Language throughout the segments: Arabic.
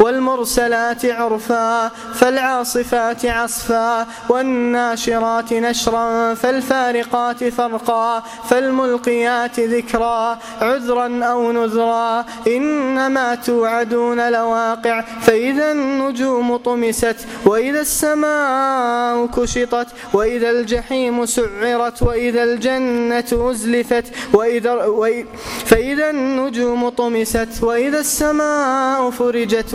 والمرسلات عرفا فالعاصفات عصفا والناشرات نشرا فالفارقات فرقا فالملقيات ذكرا. عذرا أو نذرا إنما توعدون لواقع فإذا النجوم طمست وإذا السماء كشطت وإذا الجحيم سعرت وإذا الجنة أزلفت وإذا فإذا النجوم طمست وإذا السماء فرجت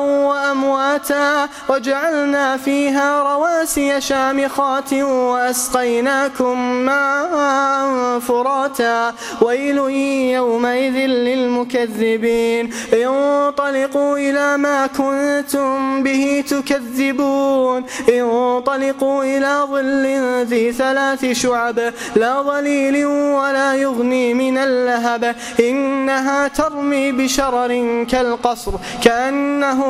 وأمواتا وجعلنا فيها رواسي شامخات وأسقيناكم ماء فراتا. ويل يومئذ للمكذبين. انطلقوا إلى ما كنتم به تكذبون. انطلقوا إلى ظل ذي ثلاث شعب. لا ظليل ولا يغني من اللهب. إنها ترمي بشرر كالقصر. كأنه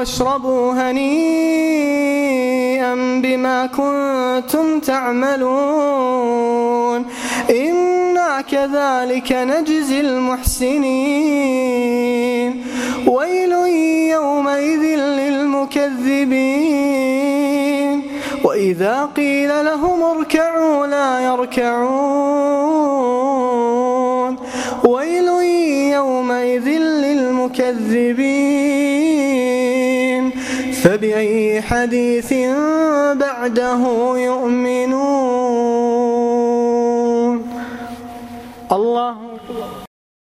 واشربوا هنيئا بما كنتم تعملون. إنا كذلك نجزي المحسنين. ويل يومئذ للمكذبين. وإذا قيل لهم اركعوا لا يركعون. ويل يومئذ للمكذبين. فبأي حديث بعده يؤمنون؟ الله